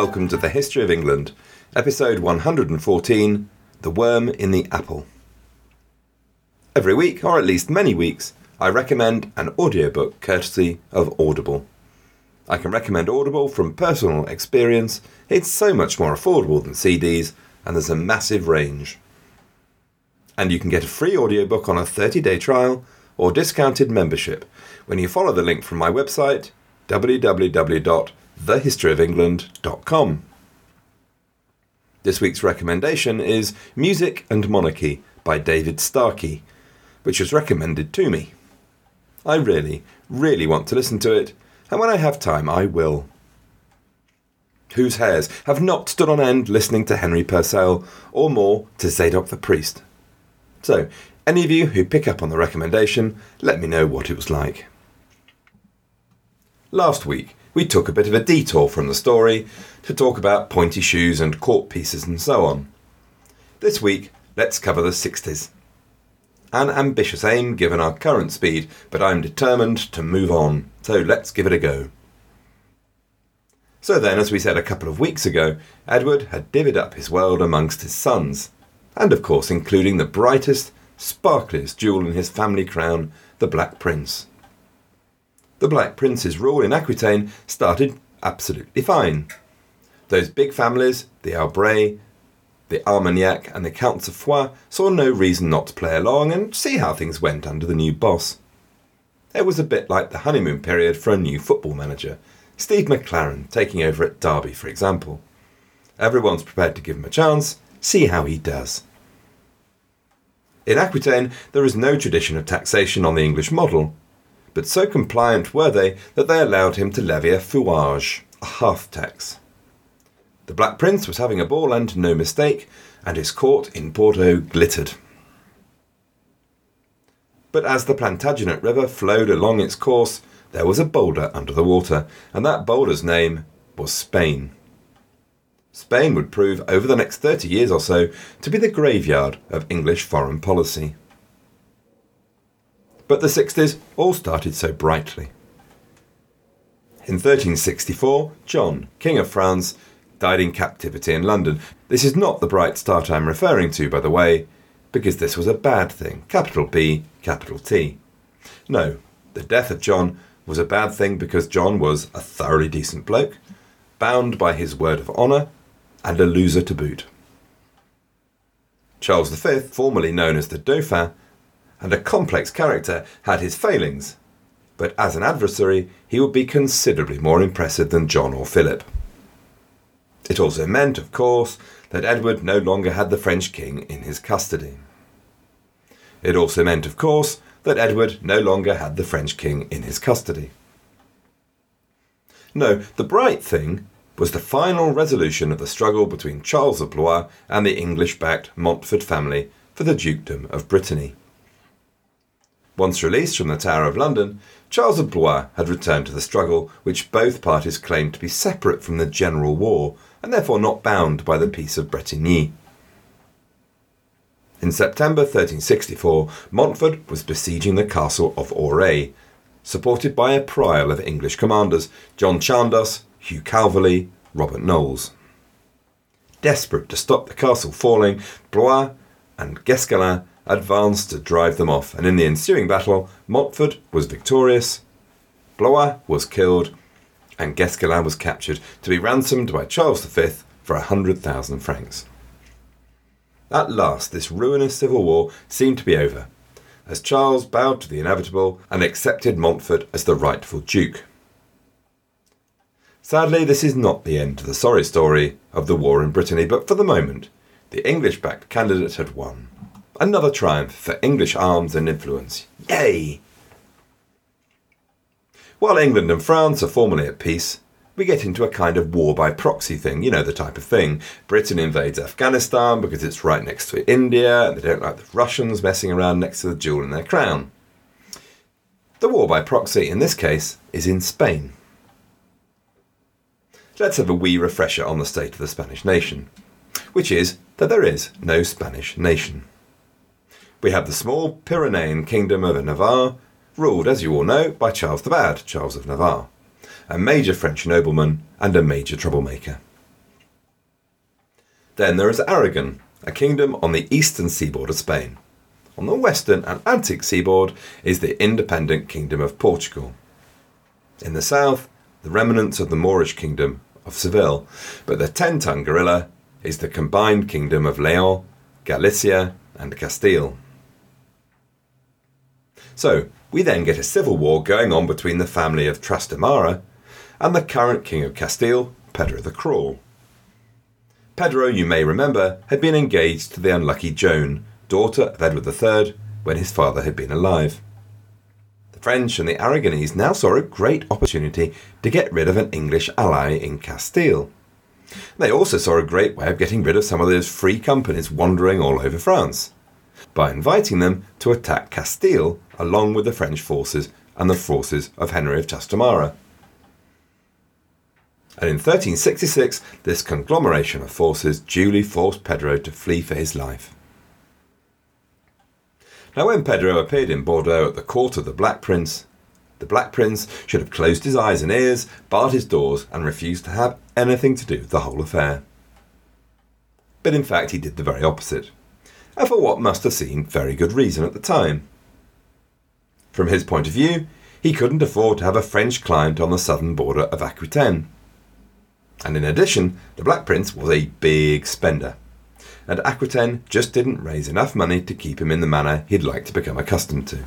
welcome to the History of England, episode 114 The Worm in the Apple. Every week, or at least many weeks, I recommend an audiobook courtesy of Audible. I can recommend Audible from personal experience, it's so much more affordable than CDs, and there's a massive range. And you can get a free audiobook on a 30 day trial or discounted membership when you follow the link from my website www.thehistoryofengland.com. This week's recommendation is Music and Monarchy by David Starkey, which was recommended to me. I really, really want to listen to it, and when I have time, I will. Whose hairs have not stood on end listening to Henry Purcell, or more to Zadok the Priest? So, any of you who pick up on the recommendation, let me know what it was like. Last week, we took a bit of a detour from the story to talk about pointy shoes and court pieces and so on. This week, let's cover the 60s. An ambitious aim given our current speed, but I'm determined to move on, so let's give it a go. So then, as we said a couple of weeks ago, Edward had divvied up his world amongst his sons, and of course including the brightest, sparkliest jewel in his family crown, the Black Prince the Black Prince's rule in Aquitaine started absolutely fine. Those big families, the Albret, the Armagnac, and the Counts of Foix, saw no reason not to play along and see how things went under the new boss. It was a bit like the honeymoon period for a new football manager, Steve McClaren taking over at Derby, for example. Everyone's prepared to give him a chance, see how he does. In Aquitaine, there is no tradition of taxation on the English model, but so compliant were they that they allowed him to levy a fouage, a half tax. The Black Prince was having a ball and no mistake, and his court in Bordeaux glittered. But as the Plantagenet River flowed along its course, there was a boulder under the water, and that boulder's name was Spain. Spain would prove over the next 30 years or so to be the graveyard of English foreign policy. But the 60s all started so brightly. In 1364, John, King of France, died in captivity in London. This is not the bright start I'm referring to, by the way, because this was a bad thing. Capital B, capital T. No, the death of John was a bad thing because John was a thoroughly decent bloke, bound by his word of honour, and a loser to boot. Charles V, formerly known as the Dauphin, and a complex character, had his failings, but as an adversary, he would be considerably more impressive than John or Philip. It also meant, of course, that Edward no longer had the French king in his custody. It also meant, of course, that Edward no longer had the French king in his custody. No, the bright thing was the final resolution of the struggle between Charles of Blois and the English backed Montfort family for the Dukedom of Brittany. Once released from the Tower of London, Charles of Blois had returned to the struggle, which both parties claimed to be separate from the general war and therefore not bound by the Peace of Bretigny. In September 1364, Montfort was besieging the castle of Auray, supported by a prior of English commanders John Chandos, Hugh Calverley, Robert Knowles. Desperate to stop the castle falling, Blois and Guesclin advanced to drive them off, and in the ensuing battle, Montfort was victorious, Blois was killed, and Guesclin was captured to be ransomed by Charles V for a hundred thousand francs. At last, this ruinous civil war seemed to be over, as Charles bowed to the inevitable and accepted Montfort as the rightful duke. Sadly, this is not the end to the sorry story of the war in Brittany, but for the moment, the English backed candidate had won. Another triumph for English arms and influence. Yay! While England and France are formally at peace, we get into a kind of war by proxy thing, you know, the type of thing. Britain invades Afghanistan because it's right next to India, and they don't like the Russians messing around next to the jewel in their crown. The war by proxy, in this case, is in Spain. Let's have a wee refresher on the state of the Spanish nation, which is that there is no Spanish nation we have the small Pyrenean kingdom of Navarre, ruled, as you all know, by Charles the Bad, Charles of Navarre, a major French nobleman and a major troublemaker. Then there is Aragon, a kingdom on the eastern seaboard of Spain. On the western and Atlantic seaboard is the independent kingdom of Portugal. In the south, the remnants of the Moorish kingdom of Seville, but the ten ton gorilla is the combined kingdom of Leon, Galicia, and Castile. So, we then get a civil war going on between the family of Trastamara and the current king of Castile, Pedro the Cruel. Pedro, you may remember, had been engaged to the unlucky Joan, daughter of Edward III, when his father had been alive. The French and the Aragonese now saw a great opportunity to get rid of an English ally in Castile. They also saw a great way of getting rid of some of those free companies wandering all over France by inviting them to attack Castile along with the French forces and the forces of Henry of Trastamara. And in 1366, this conglomeration of forces duly forced Pedro to flee for his life. Now, when Pedro appeared in Bordeaux at the court of the Black Prince, the Black Prince should have closed his eyes and ears, barred his doors, and refused to have anything to do with the whole affair. But in fact, he did the very opposite, and for what must have seemed very good reason at the time. From his point of view, he couldn't afford to have a French client on the southern border of Aquitaine. And in addition, the Black Prince was a big spender and Aquitaine just didn't raise enough money to keep him in the manner he'd like to become accustomed to.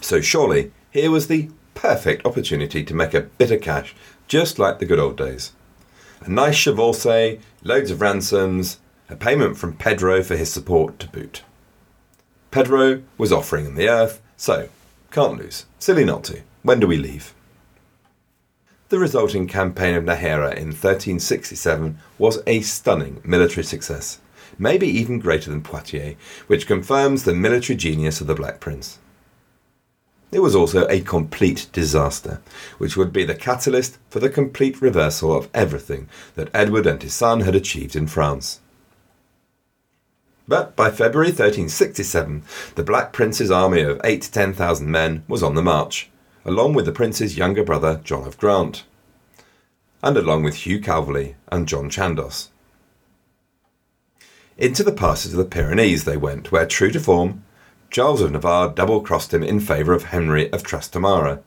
So surely, here was the perfect opportunity to make a bit of cash, just like the good old days. A nice chevauchée, loads of ransoms, a payment from Pedro for his support to boot. Pedro was offering him the earth, so can't lose. Silly not to. When do we leave? The resulting campaign of Nájera in 1367 was a stunning military success, maybe even greater than Poitiers, which confirms the military genius of the Black Prince. It was also a complete disaster, which would be the catalyst for the complete reversal of everything that Edward and his son had achieved in France. But by February 1367, the Black Prince's army of eight to ten thousand men was on the march, along with the prince's younger brother John of Gaunt, and along with Hugh Calverley and John Chandos. Into the passes of the Pyrenees they went, where, true to form, Charles of Navarre double crossed him in favour of Henry of Trastamara,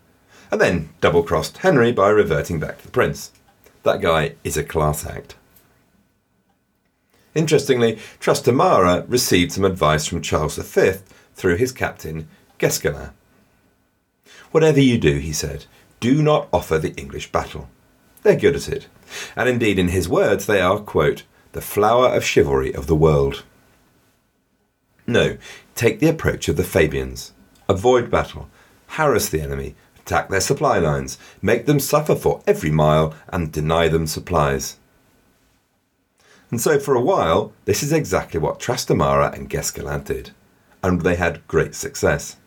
and then double crossed Henry by reverting back to the prince. That guy is a class act. Interestingly, Trastamara received some advice from Charles V through his captain, Guesclin. Whatever you do, he said, do not offer the English battle. They're good at it. And indeed, in his words, they are, quote, the flower of chivalry of the world. No, take the approach of the Fabians. Avoid battle, harass the enemy, attack their supply lines, make them suffer for every mile, and deny them supplies. And so, for a while, this is exactly what Trastamara and Guesclin did, and they had great success.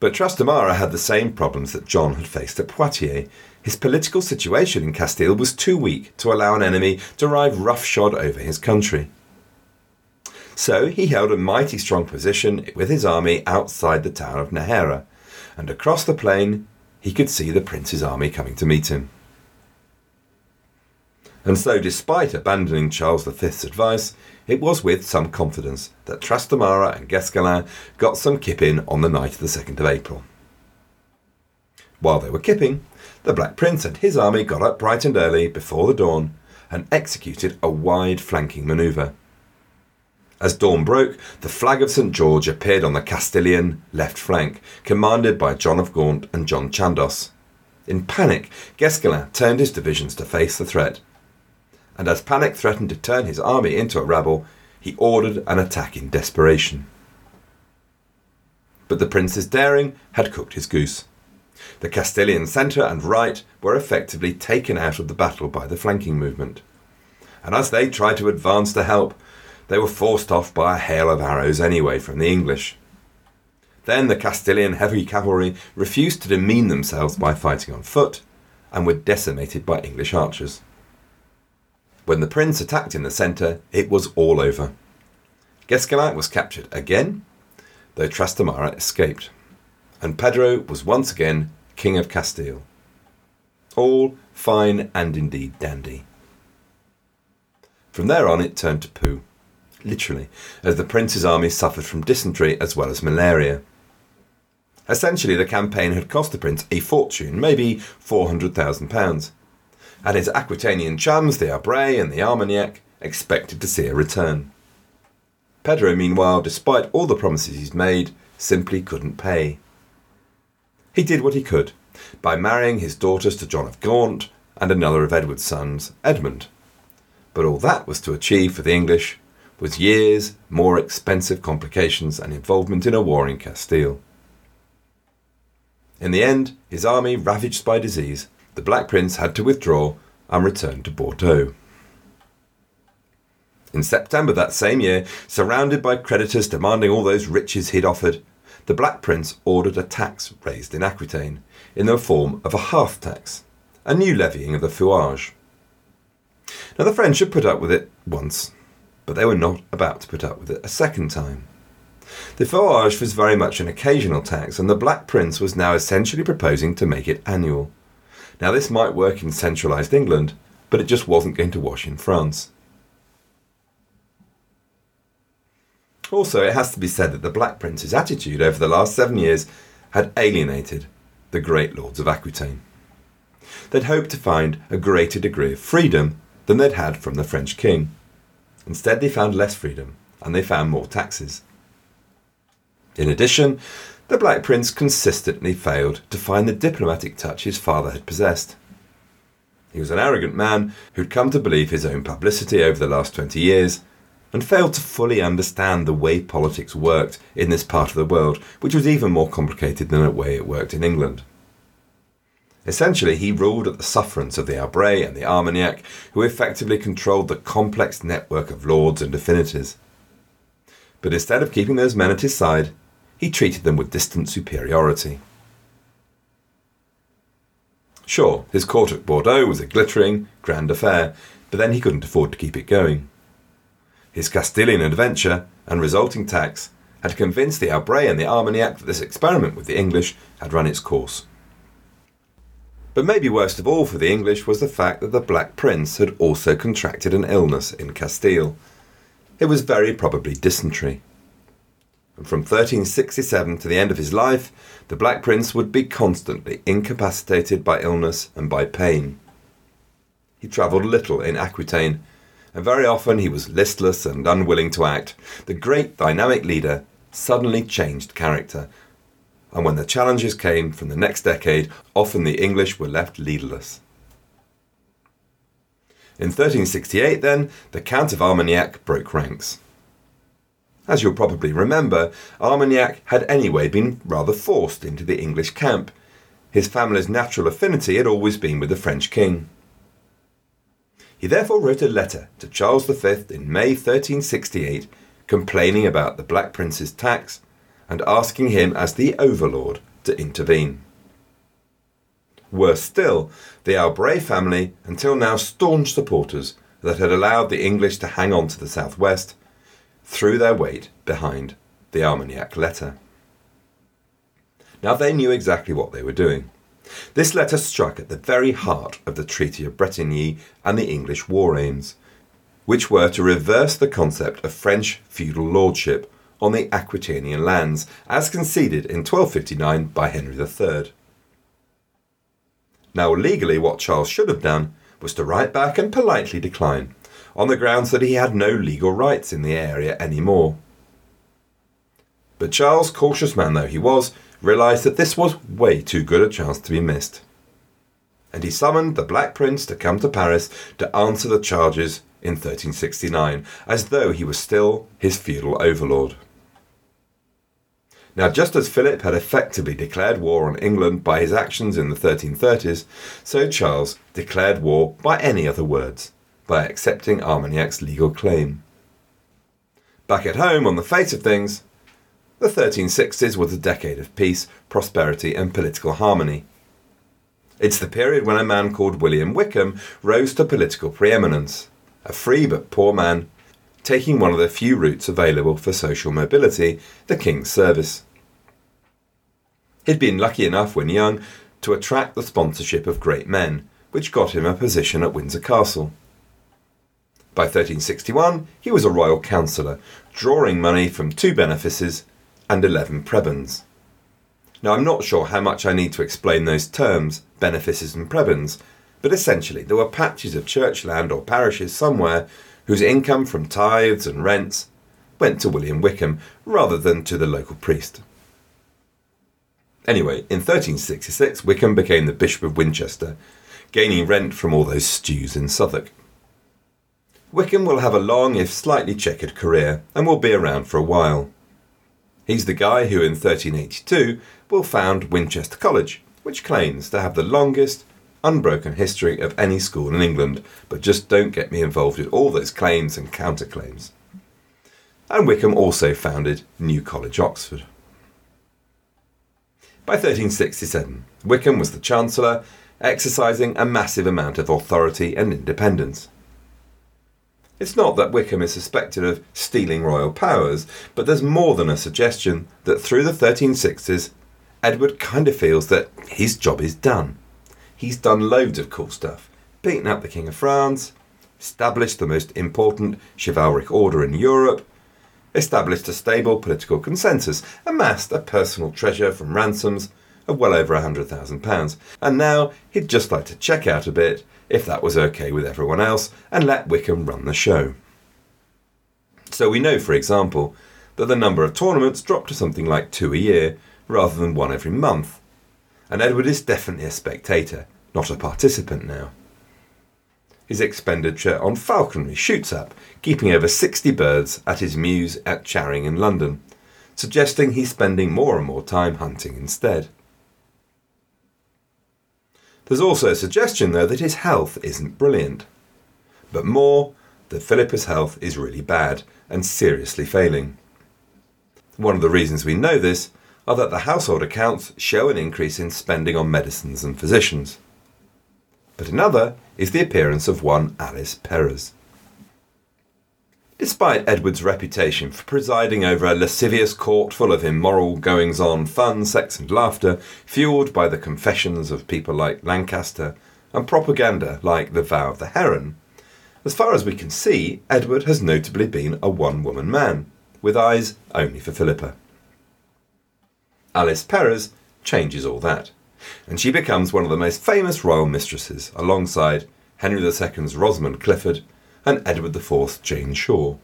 But Trastamara had the same problems that John had faced at Poitiers. His political situation in Castile was too weak to allow an enemy to ride roughshod over his country. So he held a mighty strong position with his army outside the town of Nájera, and across the plain he could see the prince's army coming to meet him. And so, despite abandoning Charles V's advice, it was with some confidence that Trastamara and Guesclin got some kipping on the night of the 2nd of April. While they were kipping, the Black Prince and his army got up bright and early before the dawn and executed a wide flanking manoeuvre. As dawn broke, the flag of St George appeared on the Castilian left flank, commanded by John of Gaunt and John Chandos. In panic, Guesclin turned his divisions to face the threat and as panic threatened to turn his army into a rabble, he ordered an attack in desperation. But the prince's daring had cooked his goose. The Castilian centre and right were effectively taken out of the battle by the flanking movement. And as they tried to advance to help, they were forced off by a hail of arrows anyway from the English. Then the Castilian heavy cavalry refused to demean themselves by fighting on foot and were decimated by English archers. When the prince attacked in the centre, it was all over. Guesclin was captured again, though Trastamara escaped, and Pedro was once again King of Castile. All fine and indeed dandy. From there on, it turned to poo, literally, as the prince's army suffered from dysentery as well as malaria. Essentially, the campaign had cost the prince a fortune, maybe £400,000, and his Aquitanian chums, the Albret and the Armagnac, expected to see a return. Pedro, meanwhile, despite all the promises he's made, simply couldn't pay. He did what he could by marrying his daughters to John of Gaunt and another of Edward's sons, Edmund. But all that was to achieve for the English was years, more expensive complications, and involvement in a war in Castile. In the end, his army ravaged by disease, the Black Prince had to withdraw and return to Bordeaux. In September that same year, surrounded by creditors demanding all those riches he'd offered, the Black Prince ordered a tax raised in Aquitaine in the form of a half tax, a new levying of the fouage. Now, the French had put up with it once, but they were not about to put up with it a second time. The fouage was very much an occasional tax, and the Black Prince was now essentially proposing to make it annual. Now, this might work in centralised England, but it just wasn't going to wash in France. Also, it has to be said that the Black Prince's attitude over the last seven years had alienated the great lords of Aquitaine. They'd hoped to find a greater degree of freedom than they'd had from the French king. Instead, they found less freedom and they found more taxes. In addition, the Black Prince consistently failed to find the diplomatic touch his father had possessed. He was an arrogant man who'd come to believe his own publicity over the last 20 years and failed to fully understand the way politics worked in this part of the world, which was even more complicated than the way it worked in England. Essentially, he ruled at the sufferance of the Albret and the Armagnac, who effectively controlled the complex network of lords and affinities. But instead of keeping those men at his side, he treated them with distant superiority. Sure, his court at Bordeaux was a glittering, grand affair, but then he couldn't afford to keep it going. His Castilian adventure and resulting tax had convinced the Albret and the Armagnac that this experiment with the English had run its course. But maybe worst of all for the English was the fact that the Black Prince had also contracted an illness in Castile. It was very probably dysentery. And from 1367 to the end of his life, the Black Prince would be constantly incapacitated by illness and by pain. He travelled little in Aquitaine and very often he was listless and unwilling to act. The great dynamic leader suddenly changed character, and when the challenges came from the next decade, often the English were left leaderless. In 1368, then, the Count of Armagnac broke ranks. As you'll probably remember, Armagnac had anyway been rather forced into the English camp. His family's natural affinity had always been with the French king. He therefore wrote a letter to Charles V in May 1368 complaining about the Black Prince's tax and asking him as the overlord to intervene. Worse still, the Albret family, until now staunch supporters that had allowed the English to hang on to the southwest, threw their weight behind the Armagnac letter. Now they knew exactly what they were doing. This letter struck at the very heart of the Treaty of Bretigny and the English war aims, which were to reverse the concept of French feudal lordship on the Aquitanian lands, as conceded in 1259 by Henry III. Now, legally, what Charles should have done was to write back and politely decline, on the grounds that he had no legal rights in the area any more. But Charles, cautious man though he was, realised that this was way too good a chance to be missed. And he summoned the Black Prince to come to Paris to answer the charges in 1369, as though he was still his feudal overlord. Now, just as Philip had effectively declared war on England by his actions in the 1330s, so Charles declared war by any other words, by accepting Armagnac's legal claim. Back at home, on the face of things, the 1360s was a decade of peace, prosperity, and political harmony. It's the period when a man called William Wykeham rose to political preeminence, a free but poor man, taking one of the few routes available for social mobility, the King's service. He'd been lucky enough when young to attract the sponsorship of great men, which got him a position at Windsor Castle. By 1361, he was a royal councillor, drawing money from two benefices and 11 prebends. Now, I'm not sure how much I need to explain those terms, benefices and prebends, but essentially there were patches of church land or parishes somewhere whose income from tithes and rents went to William Wykeham rather than to the local priest. Anyway, in 1366, Wykeham became the Bishop of Winchester, gaining rent from all those stews in Southwark. Wykeham will have a long, if slightly checkered career, and will be around for a while. He's the guy who, in 1382, will found Winchester College, which claims to have the longest, unbroken history of any school in England, but just don't get me involved with all those claims and counterclaims. And Wykeham also founded New College, Oxford. By 1367, Wykeham was the Chancellor, exercising a massive amount of authority and independence. It's not that Wykeham is suspected of stealing royal powers, but there's more than a suggestion that through the 1360s, Edward kind of feels that his job is done. He's done loads of cool stuff, beaten up the King of France, established the most important chivalric order in Europe, established a stable political consensus, amassed a personal treasure from ransoms of well over £100,000, and now he'd just like to check out a bit if that was okay with everyone else, and let Wykeham run the show. So we know, for example, that the number of tournaments dropped to something like two a year rather than one every month. And Edward is definitely a spectator, not a participant now. His expenditure on falconry shoots up, keeping over 60 birds at his mews at Charing in London, suggesting he's spending more and more time hunting instead. There's also a suggestion, though, that his health isn't brilliant. But more, that Philippa's health is really bad and seriously failing. One of the reasons we know this are that the household accounts show an increase in spending on medicines and physicians. But another is the appearance of one Alice Perrers. Despite Edward's reputation for presiding over a lascivious court full of immoral goings on, fun, sex, and laughter, fueled by the confessions of people like Lancaster and propaganda like the Vow of the Heron, as far as we can see, Edward has notably been a one woman man, with eyes only for Philippa. Alice Perrers changes all that, and she becomes one of the most famous royal mistresses, alongside Henry II's Rosamond Clifford and Edward IV's Jane Shore.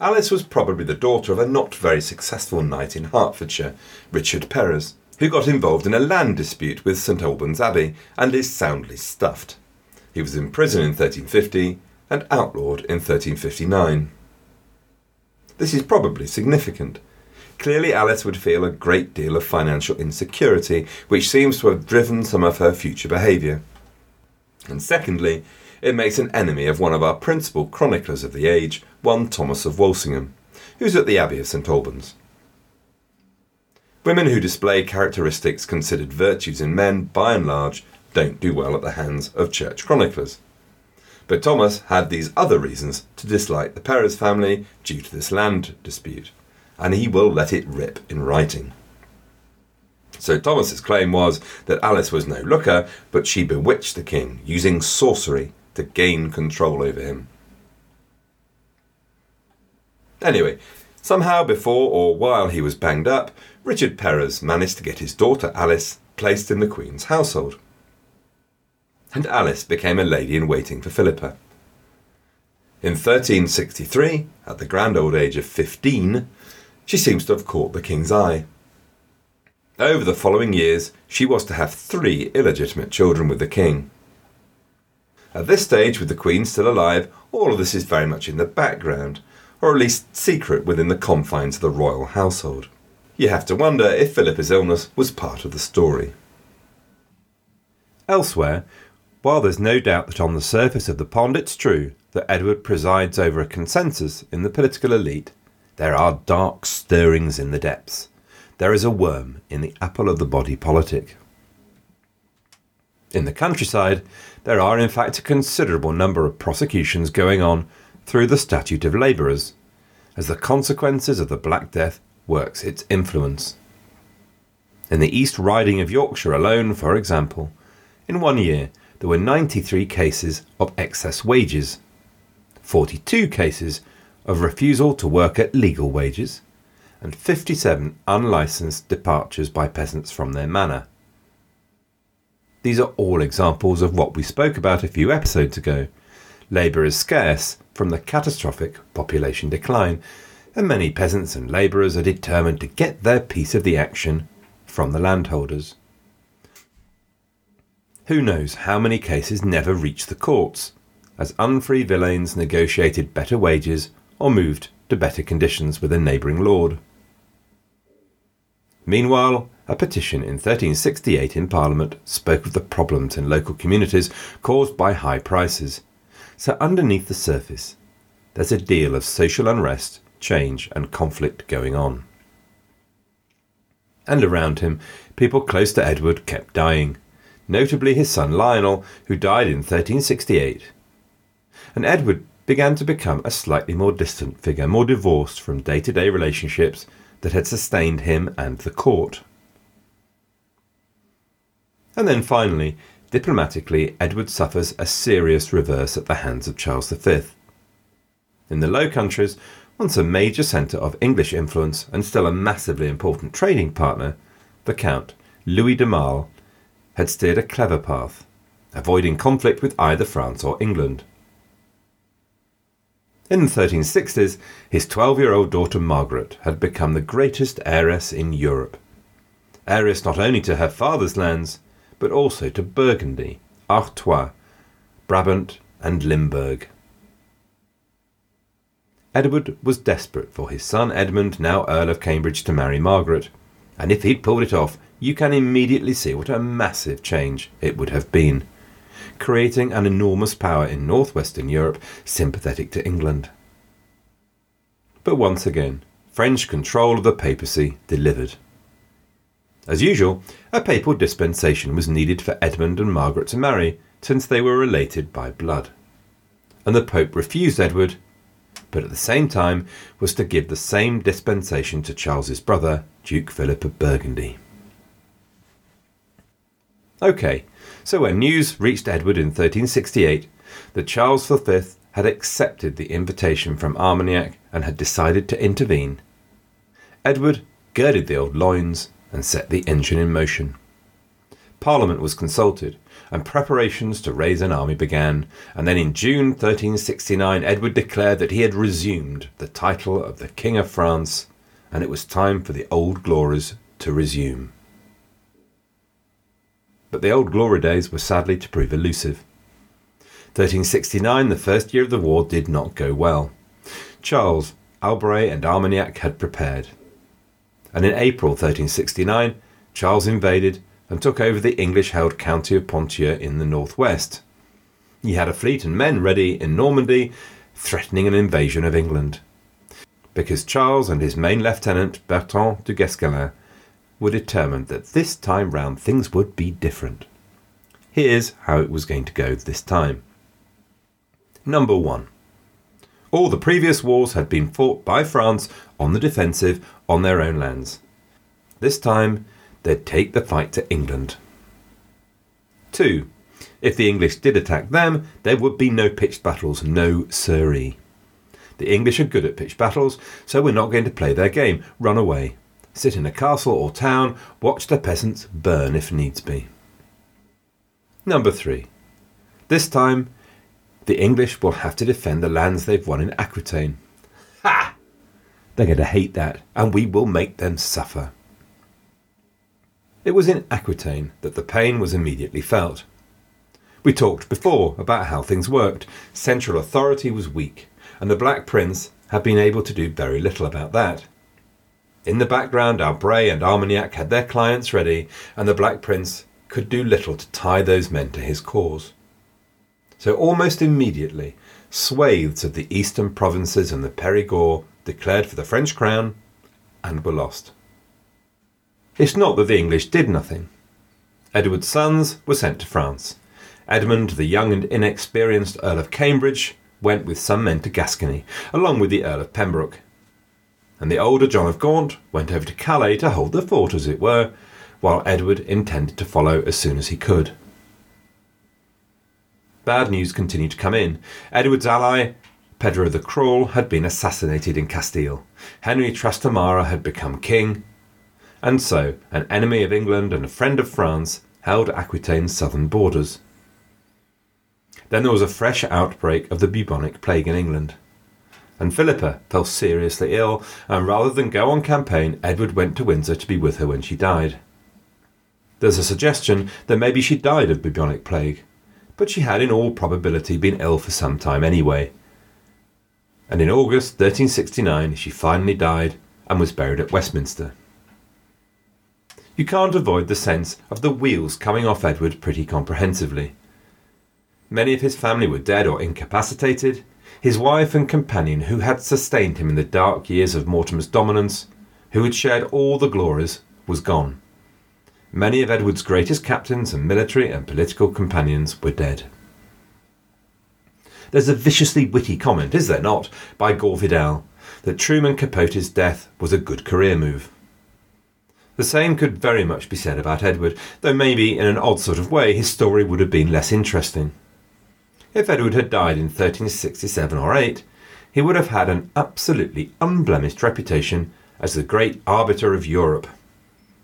Alice was probably the daughter of a not very successful knight in Hertfordshire, Richard Perrers, who got involved in a land dispute with St Albans Abbey and is soundly stuffed. He was in prison in 1350 and outlawed in 1359. This is probably significant. Clearly, Alice would feel a great deal of financial insecurity, which seems to have driven some of her future behaviour. And secondly, it makes an enemy of one of our principal chroniclers of the age, one Thomas of Walsingham, who's at the Abbey of St Albans. Women who display characteristics considered virtues in men, by and large, don't do well at the hands of church chroniclers. But Thomas had these other reasons to dislike the Perrers family due to this land dispute, and he will let it rip in writing. So Thomas's claim was that Alice was no looker, but she bewitched the king using sorcery to gain control over him. Anyway, somehow before or while he was banged up, Richard Perrers managed to get his daughter Alice placed in the Queen's household. And Alice became a lady in waiting for Philippa. In 1363, at the grand old age of 15, she seems to have caught the King's eye. Over the following years, she was to have three illegitimate children with the King. At this stage, with the Queen still alive, all of this is very much in the background, or at least secret within the confines of the royal household. You have to wonder if Philippa's illness was part of the story. Elsewhere, while there's no doubt that on the surface of the pond it's true that Edward presides over a consensus in the political elite, there are dark stirrings in the depths. There is a worm in the apple of the body politic. In the countryside, there are in fact a considerable number of prosecutions going on through the Statute of Labourers, as the consequences of the Black Death works its influence. In the East Riding of Yorkshire alone, for example, in one year there were 93 cases of excess wages, 42 cases of refusal to work at legal wages, and 57 unlicensed departures by peasants from their manor. These are all examples of what we spoke about a few episodes ago. Labour is scarce from the catastrophic population decline, and many peasants and labourers are determined to get their piece of the action from the landholders. Who knows how many cases never reach the courts, as unfree villeins negotiated better wages or moved to better conditions with a neighbouring lord. Meanwhile, a petition in 1368 in Parliament spoke of the problems in local communities caused by high prices. So, underneath the surface, there's a deal of social unrest, change, and conflict going on. And around him, people close to Edward kept dying, notably his son Lionel, who died in 1368. And Edward began to become a slightly more distant figure, more divorced from day to day relationships that had sustained him and the court. And then finally, diplomatically, Edward suffers a serious reverse at the hands of Charles V. In the Low Countries, once a major centre of English influence and still a massively important trading partner, the Count, Louis de Male, had steered a clever path, avoiding conflict with either France or England. In the 1360s, his 12 year old daughter Margaret had become the greatest heiress in Europe. Heiress not only to her father's lands, but also to Burgundy, Artois, Brabant, and Limburg. Edward was desperate for his son Edmund, now Earl of Cambridge, to marry Margaret, and if he'd pulled it off, you can immediately see what a massive change it would have been creating an enormous power in northwestern Europe sympathetic to England. But once again, French control of the papacy delivered. As usual, a papal dispensation was needed for Edmund and Margaret to marry, since they were related by blood. And the Pope refused Edward, but at the same time was to give the same dispensation to Charles's brother, Duke Philip of Burgundy. Okay, so when news reached Edward in 1368 that Charles V had accepted the invitation from Armagnac and had decided to intervene, Edward girded the old loins and set the engine in motion. Parliament was consulted, and preparations to raise an army began, and then in June 1369 Edward declared that he had resumed the title of the King of France, and it was time for the old glories to resume but the old glory days were sadly to prove elusive. 1369, the first year of the war, did not go well. Charles, Albret, and Armagnac had prepared. And in April 1369, Charles invaded and took over the English held county of Ponthieu in the northwest. He had a fleet and men ready in Normandy, threatening an invasion of England. Because Charles and his main lieutenant, Bertrand du Guesclin, were determined that this time round things would be different. Here's how it was going to go this time. Number one. All the previous wars had been fought by France on the defensive on their own lands. This time, they'd take the fight to England. 2. If the English did attack them, there would be no pitched battles, no siree. The English are good at pitched battles, so we're not going to play their game, run away sit in a castle or town, watch the peasants burn if needs be. Number three. This time, the English will have to defend the lands they've won in Aquitaine. They're going to hate that, and we will make them suffer. It was in Aquitaine that the pain was immediately felt. We talked before about how things worked. Central authority was weak, and the Black Prince had been able to do very little about that. In the background, Albret and Armagnac had their clients ready, and the Black Prince could do little to tie those men to his cause. So almost immediately, swathes of the eastern provinces and the Perigord declared for the French crown and were lost. It's not that the English did nothing. Edward's sons were sent to France. Edmund, the young and inexperienced Earl of Cambridge, went with some men to Gascony, along with the Earl of Pembroke, and the older John of Gaunt went over to Calais to hold the fort, as it were, while Edward intended to follow as soon as he could. Bad news continued to come in. Edward's ally, Pedro the Cruel, had been assassinated in Castile. Henry Trastamara had become king. And so, an enemy of England and a friend of France held Aquitaine's southern borders. Then there was a fresh outbreak of the bubonic plague in England. And Philippa fell seriously ill, and rather than go on campaign, Edward went to Windsor to be with her when she died. There's a suggestion that maybe she died of bubonic plague, but she had in all probability been ill for some time anyway. And in August 1369 she finally died and was buried at Westminster. You can't avoid the sense of the wheels coming off Edward pretty comprehensively. Many of his family were dead or incapacitated. His wife and companion, who had sustained him in the dark years of Mortimer's dominance, who had shared all the glories, was gone. Many of Edward's greatest captains and military and political companions were dead. There's a viciously witty comment, is there not, by Gore Vidal, that Truman Capote's death was a good career move. The same could very much be said about Edward, though maybe in an odd sort of way his story would have been less interesting. If Edward had died in 1367 or 8, he would have had an absolutely unblemished reputation as the great arbiter of Europe.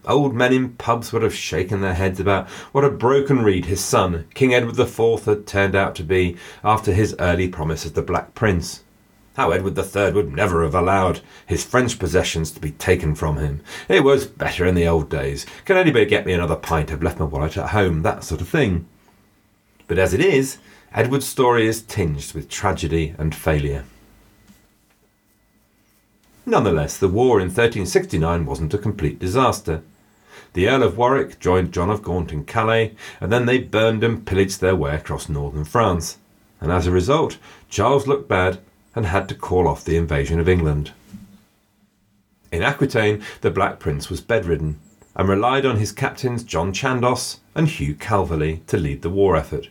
Old men in pubs would have shaken their heads about what a broken reed his son, King Edward IV, had turned out to be after his early promise as the Black Prince. How Edward III would never have allowed his French possessions to be taken from him. It was better in the old days. Can anybody get me another pint? I've left my wallet at home, that sort of thing. But as it is, Edward's story is tinged with tragedy and failure. Nonetheless, the war in 1369 wasn't a complete disaster. The Earl of Warwick joined John of Gaunt in Calais, and then they burned and pillaged their way across northern France. And as a result, Charles looked bad and had to call off the invasion of England. In Aquitaine, the Black Prince was bedridden and relied on his captains John Chandos and Hugh Calverley to lead the war effort.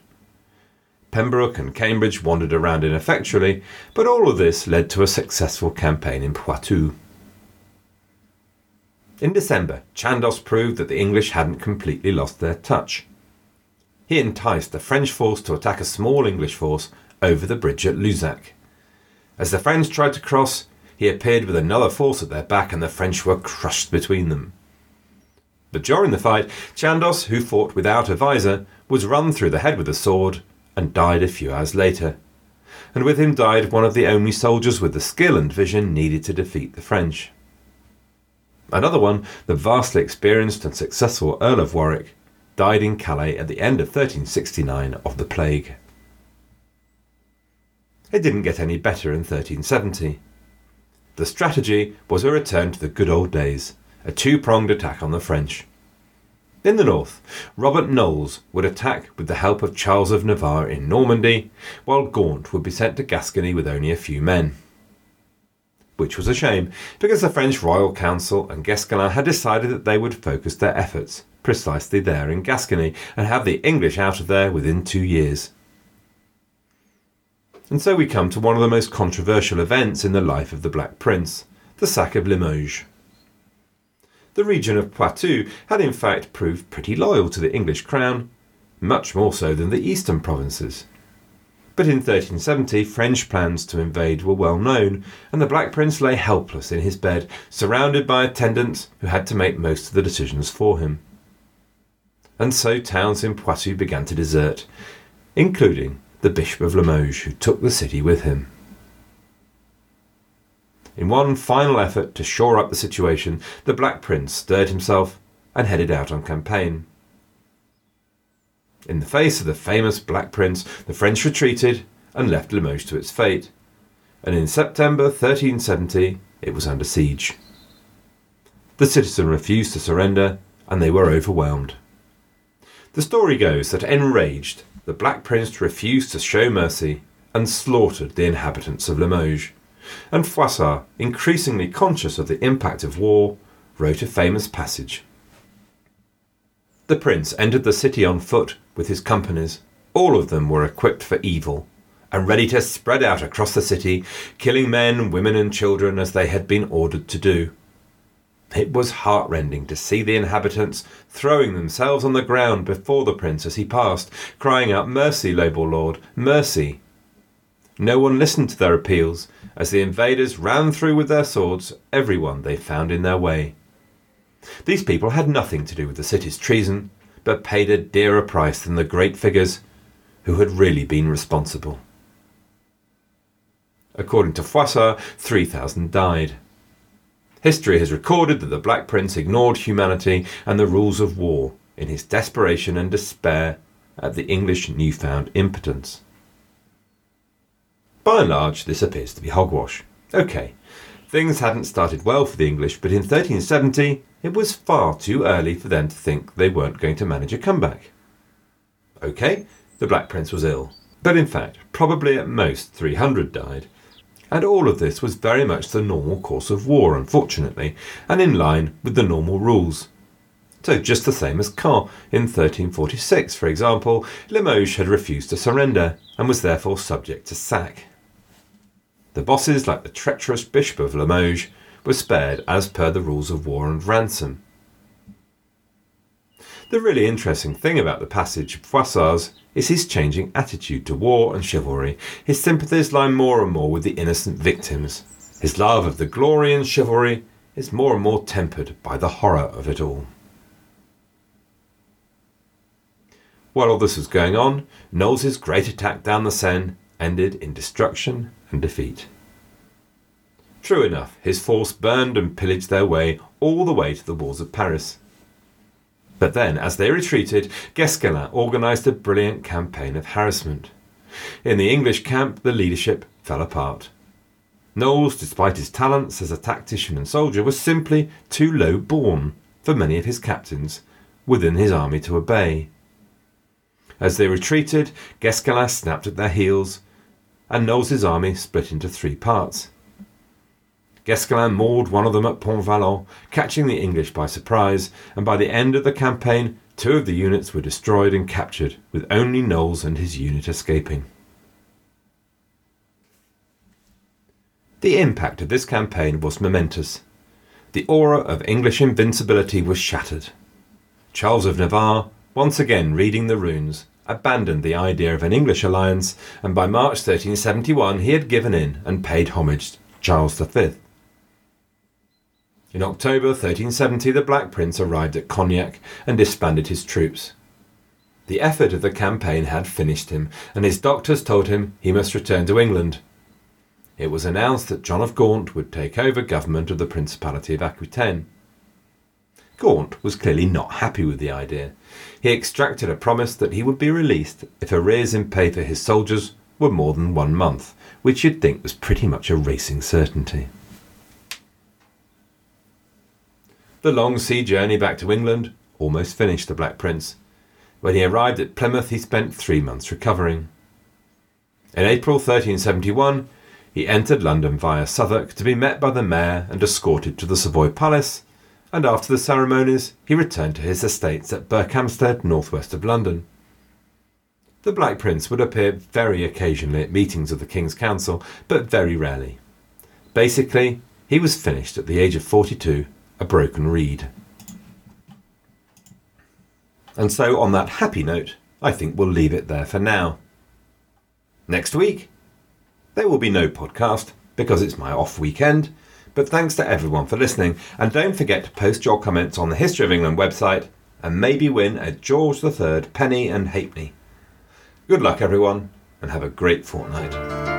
Pembroke and Cambridge wandered around ineffectually, but all of this led to a successful campaign in Poitou. In December, Chandos proved that the English hadn't completely lost their touch. He enticed the French force to attack a small English force over the bridge at Lussac. As the French tried to cross, he appeared with another force at their back, and the French were crushed between them. But during the fight, Chandos, who fought without a visor, was run through the head with a sword and died a few hours later. And with him died one of the only soldiers with the skill and vision needed to defeat the French. Another one, the vastly experienced and successful Earl of Warwick, died in Calais at the end of 1369 of the plague. It didn't get any better in 1370. The strategy was a return to the good old days, a two pronged attack on the French. In the north, Robert Knowles would attack with the help of Charles of Navarre in Normandy, while Gaunt would be sent to Gascony with only a few men. Which was a shame, because the French Royal Council and Guesclin had decided that they would focus their efforts precisely there in Gascony and have the English out of there within two years. And so we come to one of the most controversial events in the life of the Black Prince the sack of Limoges the region of Poitou had in fact proved pretty loyal to the English crown, much more so than the eastern provinces. But in 1370, French plans to invade were well known, and the Black Prince lay helpless in his bed, surrounded by attendants who had to make most of the decisions for him. And so towns in Poitou began to desert, including the Bishop of Limoges, who took the city with him. In one final effort to shore up the situation, the Black Prince stirred himself and headed out on campaign. In the face of the famous Black Prince, the French retreated and left Limoges to its fate, and in September 1370 it was under siege. The citizen refused to surrender, and they were overwhelmed. The story goes that enraged, the Black Prince refused to show mercy and slaughtered the inhabitants of Limoges and Froissart, increasingly conscious of the impact of war, wrote a famous passage. The prince entered the city on foot with his companies. All of them were equipped for evil and ready to spread out across the city, killing men, women, and children as they had been ordered to do. It was heartrending to see the inhabitants throwing themselves on the ground before the prince as he passed, crying out, Mercy, noble lord, mercy. No one listened to their appeals as the invaders ran through with their swords everyone they found in their way. These people had nothing to do with the city's treason, but paid a dearer price than the great figures who had really been responsible. According to Froissart, 3,000 died. History has recorded that the Black Prince ignored humanity and the rules of war in his desperation and despair at the English newfound impotence. By and large, this appears to be hogwash. Okay, things hadn't started well for the English, but in 1370 it was far too early for them to think they weren't going to manage a comeback. Okay, the Black Prince was ill, but in fact, probably at most 300 died, and all of this was very much the normal course of war, unfortunately, and in line with the normal rules. So, just the same as Caen in 1346, for example, Limoges had refused to surrender and was therefore subject to sack. The bosses, like the treacherous Bishop of Limoges, were spared as per the rules of war and ransom. The really interesting thing about the passage of Froissart's is his changing attitude to war and chivalry. His sympathies lie more and more with the innocent victims. His love of the glory and chivalry is more and more tempered by the horror of it all. While all this was going on, Knowles's great attack down the Seine ended in destruction and defeat. True enough, his force burned and pillaged their way all the way to the walls of Paris. But then, as they retreated, Guesclin organised a brilliant campaign of harassment. In the English camp, the leadership fell apart. Knowles, despite his talents as a tactician and soldier, was simply too low born for many of his captains within his army to obey. As they retreated, Guesclin snapped at their heels, and Knowles's army split into three parts. Guesclin mauled one of them at Pontvallain, catching the English by surprise, and by the end of the campaign, two of the units were destroyed and captured, with only Knowles and his unit escaping. The impact of this campaign was momentous. The aura of English invincibility was shattered. Charles of Navarre, once again reading the runes, abandoned the idea of an English alliance, and by March 1371 he had given in and paid homage to Charles V. In October 1370, the Black Prince arrived at Cognac and disbanded his troops. The effort of the campaign had finished him, and his doctors told him he must return to England. It was announced that John of Gaunt would take over government of the Principality of Aquitaine. Gaunt was clearly not happy with the idea. He extracted a promise that he would be released if arrears in pay for his soldiers were more than one month, which you'd think was pretty much a racing certainty. The long sea journey back to England almost finished the Black Prince. When he arrived at Plymouth, he spent three months recovering. In April 1371, he entered London via Southwark to be met by the mayor and escorted to the Savoy Palace, and after the ceremonies, he returned to his estates at Berkhamsted, northwest of London. The Black Prince would appear very occasionally at meetings of the King's Council, but very rarely. Basically, he was finished at the age of 42 a broken reed. And so, on that happy note, I think we'll leave it there for now. Next week, there will be no podcast because it's my off weekend, but thanks to everyone for listening, and don't forget to post your comments on the History of England website and maybe win a George III penny and halfpenny. Good luck, everyone, and have a great fortnight.